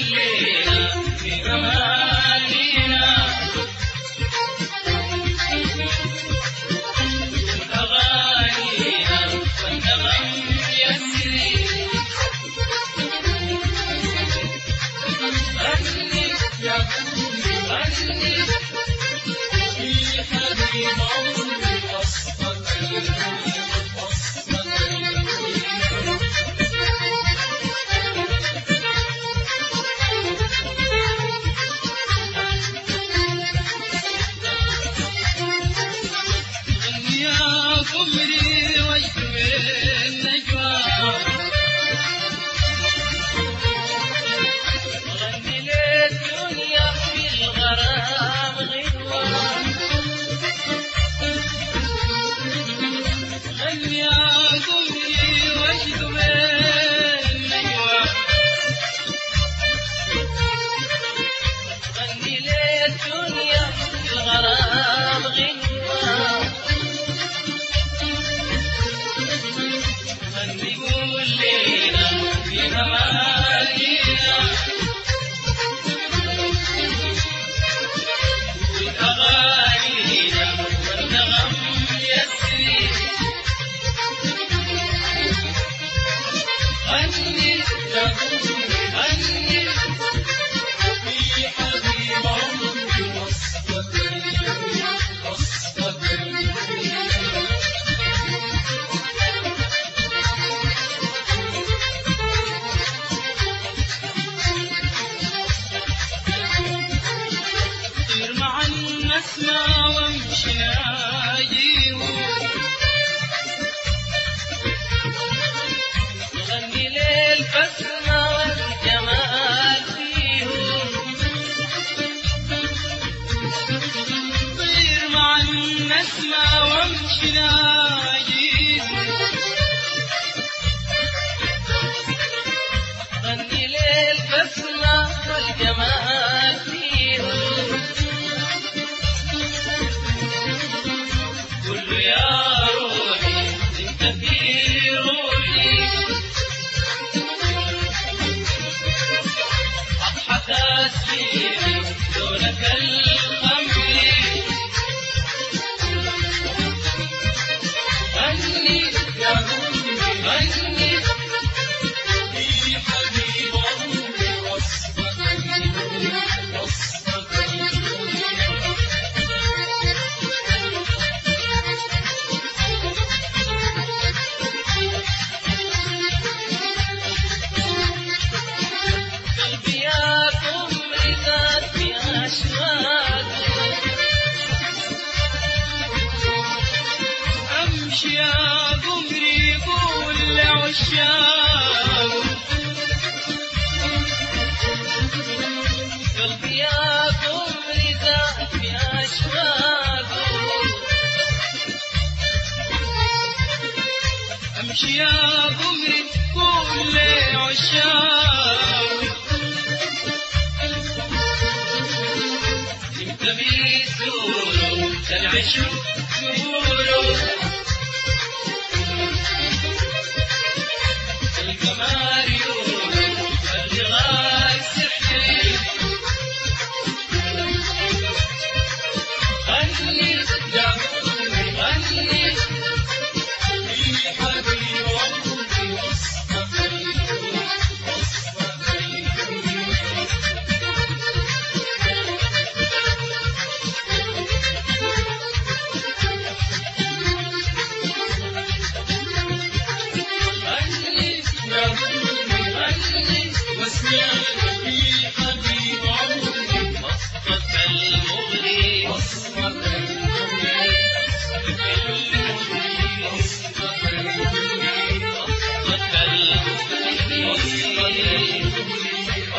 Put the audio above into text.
كلنا بكمالنا اسمع وامشي ناجي غني ليل بسمع الجمال يا غمرة كل عشاق انت بيسوره العشق سروره